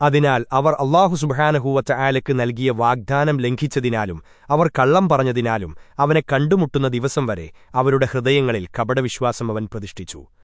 അതിനാൽ അവർ അള്ളാഹു സുബാനഹൂവറ്റ ആലക്ക് നൽകിയ വാഗ്ദാനം ലംഘിച്ചതിനാലും അവർ കള്ളം പറഞ്ഞതിനാലും അവനെ കണ്ടുമുട്ടുന്ന ദിവസം വരെ അവരുടെ ഹൃദയങ്ങളിൽ കപടവിശ്വാസം അവൻ പ്രതിഷ്ഠിച്ചു.